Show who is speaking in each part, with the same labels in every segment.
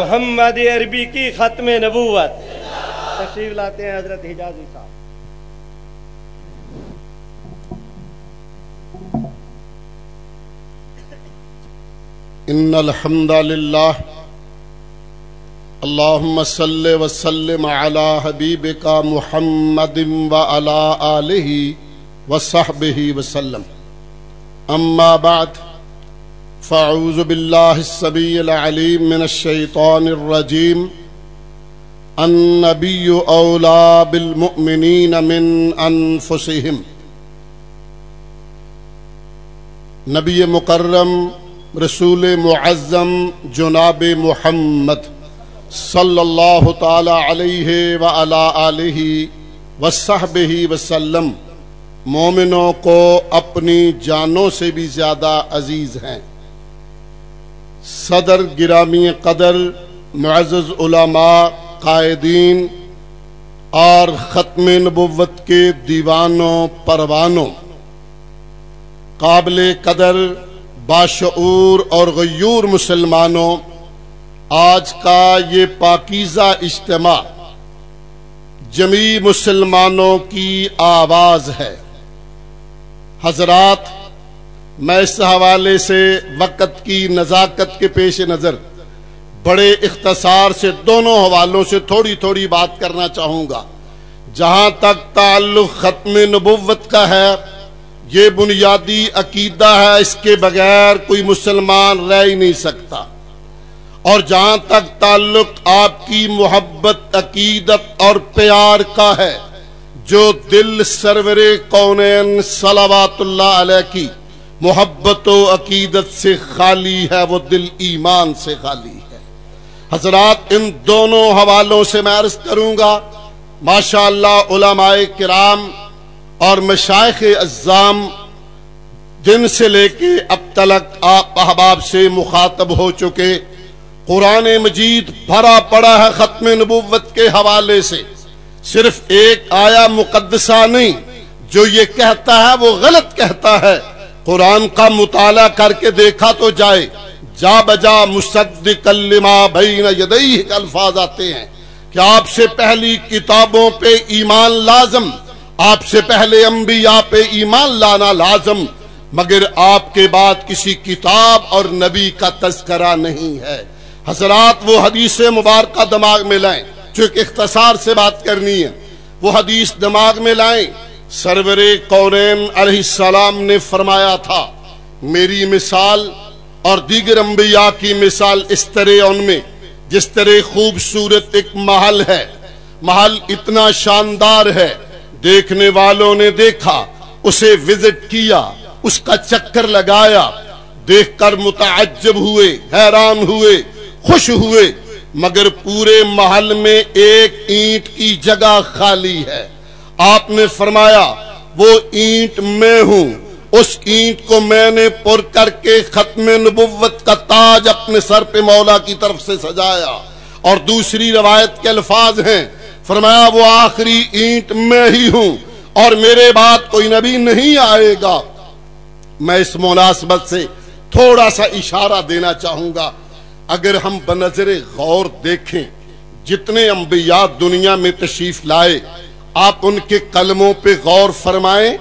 Speaker 1: محمد عربی کی ختم نبوت۔ تشریف لاتے ہیں حضرت حجازی صاحب۔
Speaker 2: ان الحمد للہ اللهم صل وسلم على حبيبك محمد وعلى آله وصحبه وسلم۔ اما بعد فاعوذ بالله السميع العليم من الشيطان الرجيم النبي اولى بالمؤمنين من انفسهم نبی مکرم رسول معظم جناب محمد صلی اللہ تعالی علیہ وعلا آلہ وصحبہ وسلم مومنوں کو اپنی جانوں سے بھی زیادہ عزیز ہیں صدر گرامی قدر، معزز علماء، قائدین اور ختم نبوت کے دیوانوں، پروانوں۔ قابل قدر، باشعور اور غیور مسلمانوں، آج کا یہ پاکیزہ اجتماع جمی مسلمانوں کی آواز ہے۔ حضرات میں اس حوالے سے وقت کی نزاکت کے پیش نظر بڑے اختصار سے دونوں حوالوں سے تھوڑی تھوڑی بات کرنا چاہوں گا۔ جہاں تک تعلق ختم نبوت کا ہے، یہ بنیادی عقیدہ ہے، اس کے بغیر کوئی مسلمان رہ ہی نہیں سکتا۔ اور جہاں تک تعلق آپ کی محبت، عقیدت اور پیار کا ہے، جو دل سرور کونین صلوات اللہ علیہ کی محبت و عقیدت سے خالی ہے، وہ دل ایمان سے خالی ہے۔ حضرات، ان دونوں حوالوں سے میں عرض کروں گا ماشاء اللہ علماء کرام اور مشائق اعظام دن سے لے کے اب تلک آپ احباب سے مخاطب ہو چکے، قرآن مجید بھرا پڑا ہے ختم نبوت کے حوالے سے۔ صرف ایک آیا مقدسہ نہیں، جو یہ کہتا ہے، وہ غلط کہتا ہے۔ قرآن کا مطالعہ کر کے دیکھا تو جائے۔ جا بجا مصدق لما بین یدئی الفاظ آتے ہیں کہ آپ سے پہلی کتابوں پہ ایمان لازم، آپ سے پہلے انبیاء پہ ایمان لانا لازم، مگر آپ کے بعد کسی کتاب اور نبی کا تذکرہ نہیں ہے۔ حضرات، وہ حدیث مبارکہ دماغ میں لائیں، جو ایک اختصار سے بات کرنی ہے۔ وہ حدیث دماغ میں لائیں۔ سرور قورین علیہ السلام نے فرمایا تھا، میری مثال اور دیگر انبیاء کی مثال اس طرح ان میں، جس طرح خوبصورت ایک محل ہے۔ محل اتنا شاندار ہے، دیکھنے والوں نے دیکھا، اسے وزٹ کیا، اس کا چکر لگایا۔ دیکھ کر متعجب ہوئے، حیران ہوئے، خوش ہوئے، مگر پورے محل میں ایک اینٹ کی جگہ خالی ہے۔ آپ نے فرمایا، وہ اینٹ میں ہوں۔ اس اینٹ کو میں نے پر کر کے ختم نبوت کا تاج اپنے سر پہ مولا کی طرف سے سجایا۔ اور دوسری روایت کے الفاظ ہیں۔ فرمایا، وہ آخری اینٹ میں ہی ہوں۔ اور میرے بعد کوئی نبی نہیں آئے گا۔ میں اس مناسبت سے تھوڑا سا اشارہ دینا چاہوں گا۔ اگر ہم بنظر غور دیکھیں، جتنے انبیاء دنیا میں تشریف لائے آپ ان کے قلموں پہ غور فرمائیں،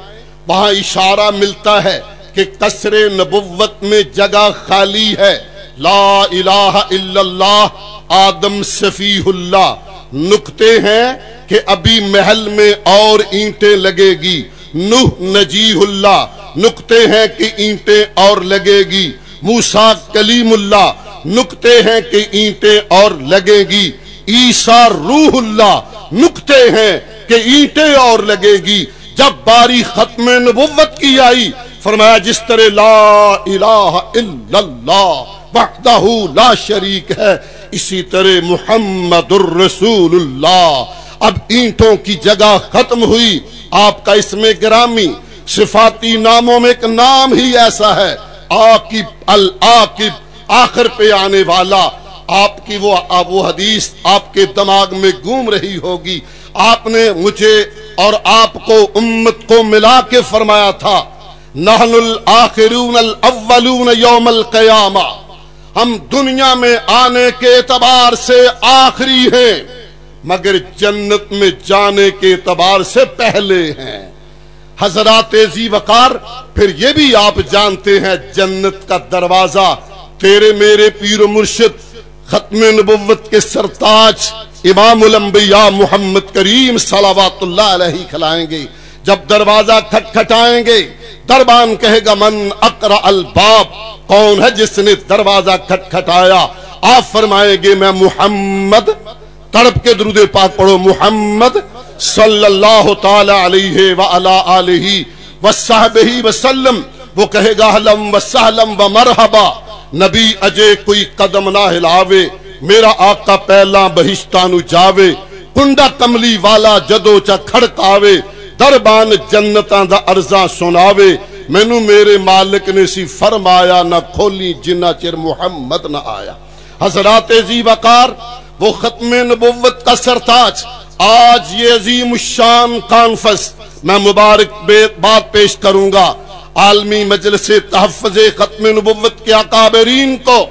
Speaker 2: وہاں اشارہ ملتا ہے کہ قصر نبوت میں جگہ خالی ہے۔ لا الہ الا اللہ، آدم صفی اللہ۔ نکتے ہیں کہ ابھی محل میں اور اینٹیں لگے گی نوح نجیح اللہ۔ نکتے ہیں کہ اینٹیں اور لگے گی موسا کلیم اللہ۔ نکتے ہیں کہ اینٹیں اور لگے گی عیسا روح اللہ نکتے ہیں کہ اینٹیں اور لگے گی۔ جب باری ختم نبوت کی آئی، فرمایا جس طرح لا الہ الا اللہ وحدہ لا شریک ہے، اسی طرح محمد الرسول اللہ۔ اب اینٹوں کی جگہ ختم ہوئی، آپ کا اس میں گرامی صفاتی ناموں میں ایک نام ہی ایسا ہے آقب العاقب، آخر پہ آنے والا۔ آپ کی وہ وہ حدیث آپ کے دماغ میں گھوم رہی ہوگی۔ آپ نے مجھے اور آپ کو امت کو ملا کے فرمایا تھا، نحن الاخرون الاولون یوم القیامہ۔ ہم دنیا میں آنے کے اعتبار سے آخری ہیں، مگر جنت میں جانے کے اعتبار سے پہلے ہیں۔ حضرات زی وقار، پھر یہ بھی آپ جانتے ہیں، جنت کا دروازہ تیرے میرے پیر و مرشد ختم نبوت کے سرتاج امام الانبیاء محمد کریم صلوات اللہ علیہ کھلائیں گے۔ جب دروازہ کھٹ کھٹائیں گے، دربان کہے گا، من اقرا الباب کون ہے جس نے دروازہ کھٹ کھٹایا؟ آپ فرمائیں گے، میں محمد تڑپ کے درود پاک پڑھو، محمد صلی اللہ تعالی علیہ وعلا آلہ وصحبہ وسلم وہ کہے گا حلم وسہلم ومرحبا نبی اجے کوئی قدم نہ ہلاوے، میرا آقا پہلا بہشتانو جاوے، کنڈا کملی والا جدو چا کھڑکاوے، دربان جنتاں دا ارزاں سناوے مینو میرے مالک نے سی فرمایا، نہ کھولی جنہ چر محمد نہ آیا۔ حضرات زی وقار وہ ختم نبوت کا سرتاج آج یہ عظیم الشان کانفرنس، میں مبارک بات پیش کروں گا۔ عالمی مجلس تحفظ ختم نبوت کے اکابرین کو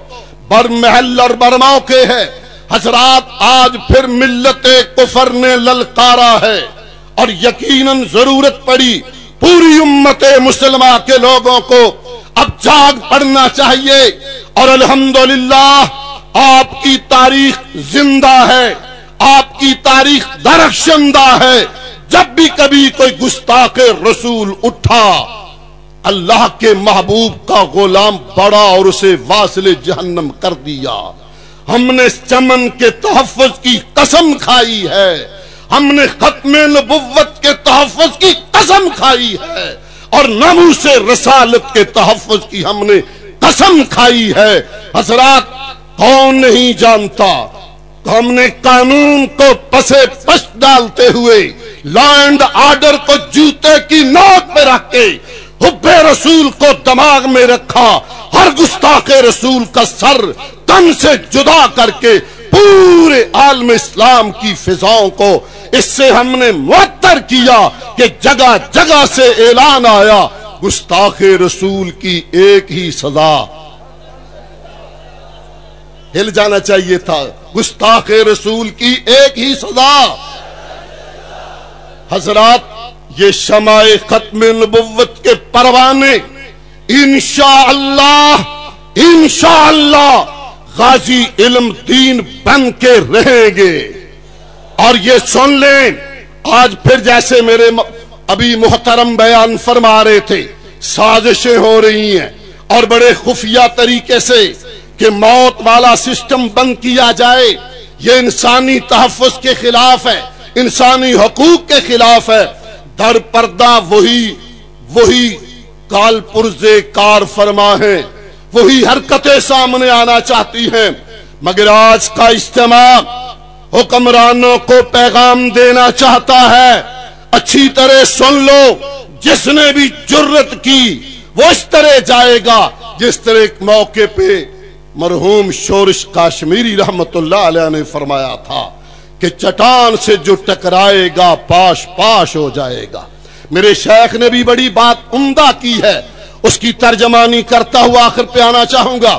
Speaker 2: بر محل اور بر موقع ہے۔ حضرات، آج پھر ملت کفر نے للکارا ہے اور یقیناً ضرورت پڑی پوری امت مسلمہ کے لوگوں کو۔ اب جاگ پڑنا چاہیے اور الحمدللہ، آپ کی تاریخ زندہ ہے، آپ کی تاریخ درخشندہ ہے۔ جب بھی کبھی کوئی گستاخ رسول اٹھا اللہ کے محبوب کا غلام بڑا اور اسے واصل جہنم کر دیا۔ ہم نے چمن کے تحفظ کی قسم کھائی ہے۔ ہم نے ختم نبوت کے تحفظ کی قسم کھائی ہے۔ اور نمو سے رسالت کے تحفظ کی ہم نے قسم کھائی ہے۔ حضرات، کون نہیں جانتا؟ ہم نے قانون کو پسے پش ڈالتے ہوئے لینڈ آرڈر کو جوتے کی نوٹ پہ رکھ کے حب رسول کو دماغ میں رکھا، ہر گستاخ رسول کا سر تن سے جدا کر کے پورے عالم اسلام کی فضاؤں کو، اس سے ہم نے معطر کیا کہ جگہ جگہ سے اعلان آیا گستاخ رسول کی ایک ہی سزا۔ ہل جانا چاہیے تھا، گستاخ رسول کی ایک ہی سزا۔ حضرات یہ شمع ختم نبوت کے پروانے، انشاءاللہ انشاءاللہ غازی علم دین بن کے رہیں گے۔ اور یہ سن لیں، آج پھر جیسے میرے ابھی محترم بیان فرما رہے تھے، سازشیں ہو رہی ہیں۔ اور بڑے خفیہ طریقے سے کہ موت والا سسٹم بند کیا جائے، یہ انسانی تحفظ کے خلاف ہے، انسانی حقوق کے خلاف ہے۔ در پردہ وہی وہی کال پرزے کار فرما ہے، وہی حرکتیں سامنے آنا چاہتی ہیں۔ مگر آج کا اجتماع حکمرانوں کو پیغام دینا چاہتا ہے۔ اچھی طرح سن لو، جس نے بھی جرت کی، وہ اس طرح جائے گا۔ جس طرح موقع پہ مرحوم شورش کاشمیری رحمت اللہ علیہ نے فرمایا تھا۔ کہ چٹان سے جو ٹکرائے گا، پاش پاش ہو جائے گا۔ میرے شیخ نے بھی بڑی بات عمدہ کی ہے۔ اس کی ترجمانی کرتا ہوا آخر پہ آنا چاہوں گا۔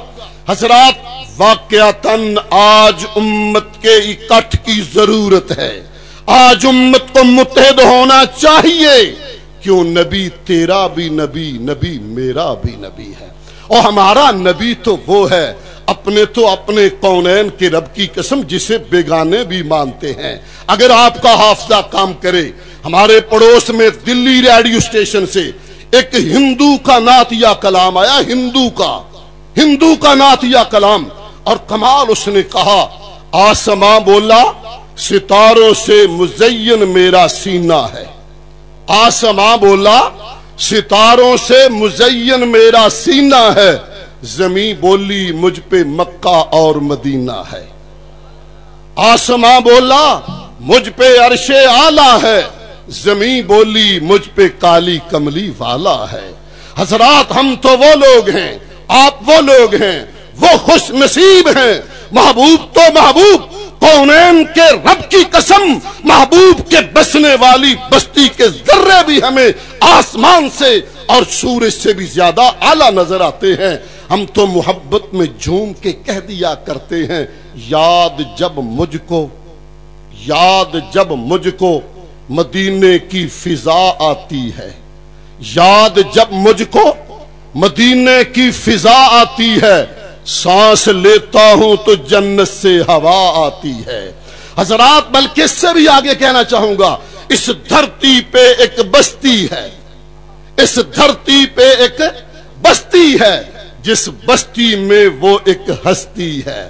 Speaker 2: حضرات، واقعتاً آج امت کے اکٹھ کی ضرورت ہے۔ آج امت کو متحد ہونا چاہیے۔ کیوں؟ نبی تیرا بھی نبی نبی میرا بھی نبی ہے۔ اور ہمارا نبی تو وہ ہے اپنے تو اپنے کونین کے رب کی قسم جسے بیگانے بھی مانتے ہیں۔ اگر آپ کا حافظہ کام کرے، ہمارے پڑوس میں دلی ریڈیو اسٹیشن سے ایک ہندو کا ناتیہ کلام آیا، ہندو کا ہندو کا ناتیہ کلام، اور کمال اس نے کہا، آسماں بولا، ستاروں سے مزین میرا سینہ ہے۔ آسماں بولا، ستاروں سے مزین میرا سینہ ہے۔ زمین بولی مجھ پہ مکہ اور مدینہ ہے۔ آسماں بولا مجھ پہ عرش آلہ ہے۔ زمین بولی مجھ پہ کالی کملی والا ہے۔ حضرات ہم تو وہ لوگ ہیں، آپ وہ لوگ ہیں، وہ خوش نصیب ہیں۔ محبوب تو محبوب، کونین کے رب کی قسم، محبوب کے بسنے والی بستی کے ذرے بھی ہمیں آسمان سے اور سورج سے بھی زیادہ اعلی نظر آتے ہیں۔ ہم تو محبت میں جھوم کے کہہ دیا کرتے ہیں، یاد جب مجھ کو، یاد جب مجھ کو مدینے کی فضا آتی ہے۔ یاد جب مجھ کو مدینے کی فضا آتی ہے، سانس لیتا ہوں تو جنت سے ہوا آتی ہے۔ حضرات، بلکہ اس سے بھی آگے کہنا چاہوں گا، اس دھرتی پہ ایک بستی ہے۔ اس دھرتی پہ ایک بستی ہے۔ جس بستی میں وہ ایک ہستی ہے۔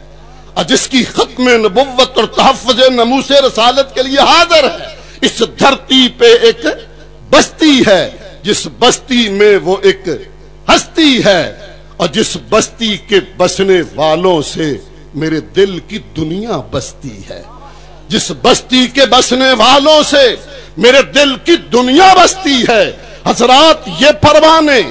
Speaker 2: اور جس کی ختم نبوت اور تحفظ نموس رسالت کے لیے حاضر ہے۔ اس دھرتی پہ ایک بستی ہے۔ جس بستی میں وہ ایک ہستی ہے۔ اور جس بستی کے بسنے والوں سے میرے دل کی دنیا بستی ہے۔ جس بستی کے بسنے والوں سے میرے دل کی دنیا بستی ہے۔ حضرات یہ پروانے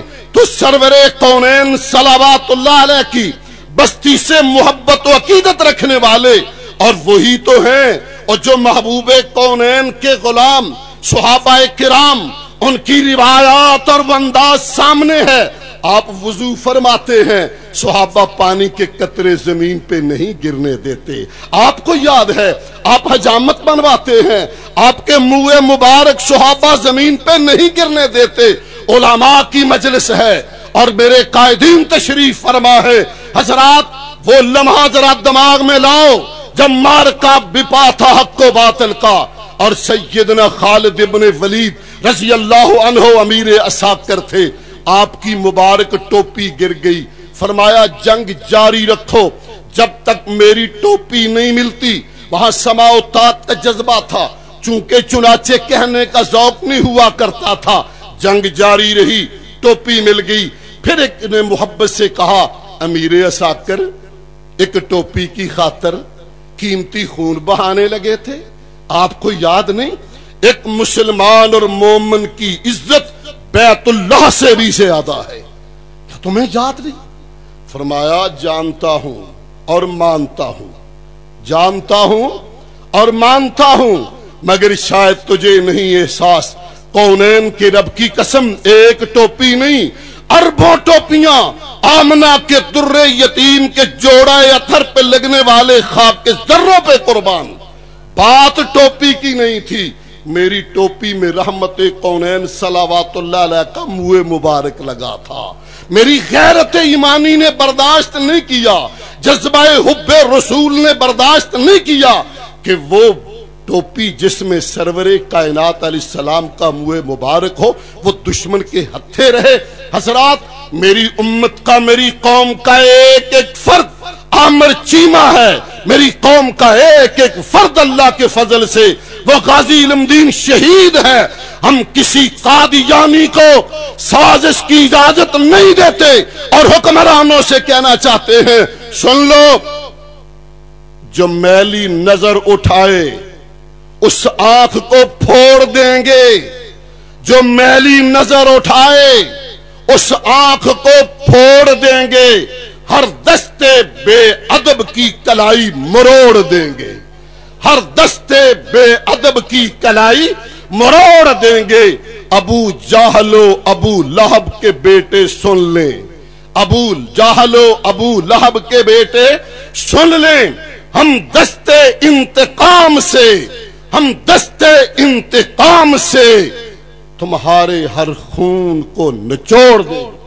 Speaker 2: سرور کونین صلوات اللہ علیہ کی بستی سے محبت و عقیدت رکھنے والے اور وہی تو ہیں اور جو محبوب کونین کے غلام، صحابہ کرام، ان کی روایات اور انداز سامنے ہے۔ آپ وضو فرماتے ہیں، صحابہ پانی کے قطرے زمین پہ نہیں گرنے دیتے۔ آپ کو یاد ہے، آپ حجامت بنواتے ہیں۔ آپ کے منہ مبارک صحابہ زمین پہ نہیں گرنے دیتے۔ علماء کی مجلس ہے اور میرے قائدین تشریف فرما ہے۔ حضرات، وہ لمحہ ذرا دماغ میں لاؤ جب مار کا بپا تھا حق و باطل کا۔ اور سیدنا خالد ابن ولید رضی اللہ عنہ امیر اساکر تھے۔ آپ کی مبارک ٹوپی گر گئی۔ فرمایا، جنگ جاری رکھو۔ جب تک میری ٹوپی نہیں ملتی، وہاں سما کا جذبہ تھا۔ چونکہ چنانچہ کہنے کا ذوق نہیں ہوا کرتا تھا۔ جنگ جاری رہی، ٹوپی مل گئی۔ پھر ایک نے محبت سے کہا، امیر اساکر، ایک ٹوپی کی خاطر قیمتی خون بہانے لگے تھے۔ آپ کو یاد نہیں؟ ایک مسلمان اور مومن کی عزت بیت اللہ سے بھی زیادہ ہے۔ کیا تمہیں یاد نہیں؟ فرمایا، جانتا ہوں اور مانتا ہوں۔ جانتا ہوں اور مانتا ہوں، مگر شاید تجھے نہیں احساس کونین کے رب کی قسم، ایک ٹوپی نہیں، اربوں ٹوپیاں آمنا کے در یتیم کے جوڑا اتھر پہ لگنے والے خواب کے ذروں پہ قربان۔ بات ٹوپی کی نہیں تھی، میری ٹوپی میں رحمت کونین صلوات اللہ علیہ کا منہ مبارک لگا تھا۔ میری غیرت ایمانی نے برداشت نہیں کیا، جذبہ حب رسول نے برداشت نہیں کیا کہ وہ ٹوپی جس میں سرور کائنات علیہ السلام کا منہ مبارک ہو، وہ دشمن کے ہتھے رہے۔ حضرات، میری امت کا، میری قوم کا ایک ایک فرد عامر چیما ہے۔ میری قوم کا ایک ایک فرد اللہ کے فضل سے۔ وہ غازی علم دین شہید ہے۔ ہم کسی قادیانی کو سازش کی اجازت نہیں دیتے اور حکمرانوں سے کہنا چاہتے ہیں، سن لو، جو میلی نظر اٹھائے اس آنکھ کو پھوڑ دیں گے۔ جو میلی نظر اٹھائے، اس آنکھ کو پھوڑ دیں گے۔ ہر دستے بے ادب کی کلائی مروڑ دیں گے۔ ہر دستے بے ادب کی کلائی مروڑ دیں گے۔ ابو جاہلو ابو لہب کے بیٹے سن لیں۔ ابو جاہلو ابو لہب کے بیٹے سن لیں۔ ہم دستے انتقام سے ہم دستے انتقام سے تمہارے ہر خون کو نچوڑ دیں۔